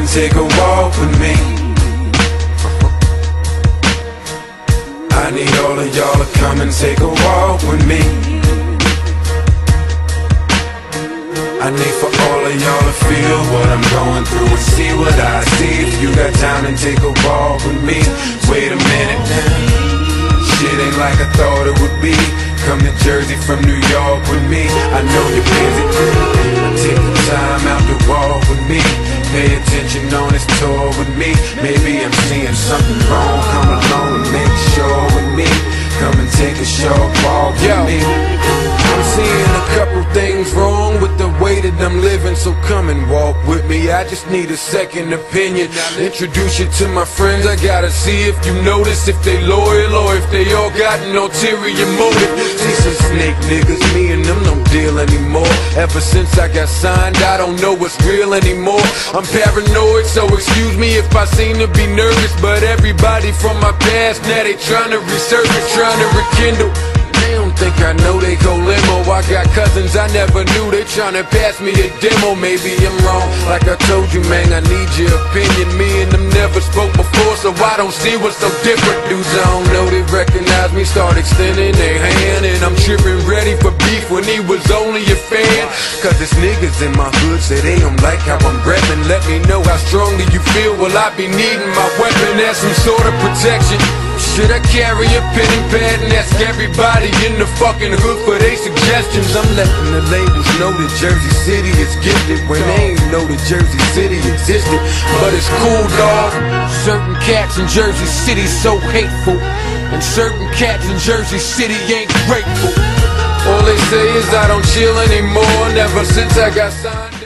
and take a walk with me. I need all of y'all to come and take a walk with me. I need for all of y'all to feel what I'm going through and see what I see. If you got time and take a walk with me, wait a minute. Shit ain't like I thought it would be. Come to Jersey from New York with me. I know you're busy. Take a short walk with Yo. me. I'm seeing a couple things wrong with the way that I'm living, so come and walk with me. I just need a second opinion. I'll introduce you to my friends. I gotta see if you notice if they loyal or if they all got an ulterior motive. See some snake niggas, me and them don't deal anymore. Ever since I got signed, I don't know what's real anymore. I'm paranoid, so excuse me if I seem to be nervous. But everybody from my past, now they trying to resurface, trying to rekindle. They don't think I know they go limo. I got cousins I never knew. they trying to pass me the demo. Maybe I'm wrong. Like I told you, man, I need your opinion. Me and them never spoke before, so I don't see what's so different. Dudes I don't know, they recognize me, start extending their hand. And I'm tripping ready for beef when he was only a fan. Cause it's niggas in my hood say they don't like how I'm reppin'. Let me know how strongly you feel. Will I be needing my weapon as some sort of protection? Should I carry a pen and pad and ask everybody in the fucking hood for their suggestions? I'm letting the labels know that Jersey City is gifted when they ain't know that Jersey City existed. But it's cool, dog. Certain cats in Jersey City so hateful, and certain cats in Jersey City ain't grateful. All they say is I don't chill anymore. Never since I got signed.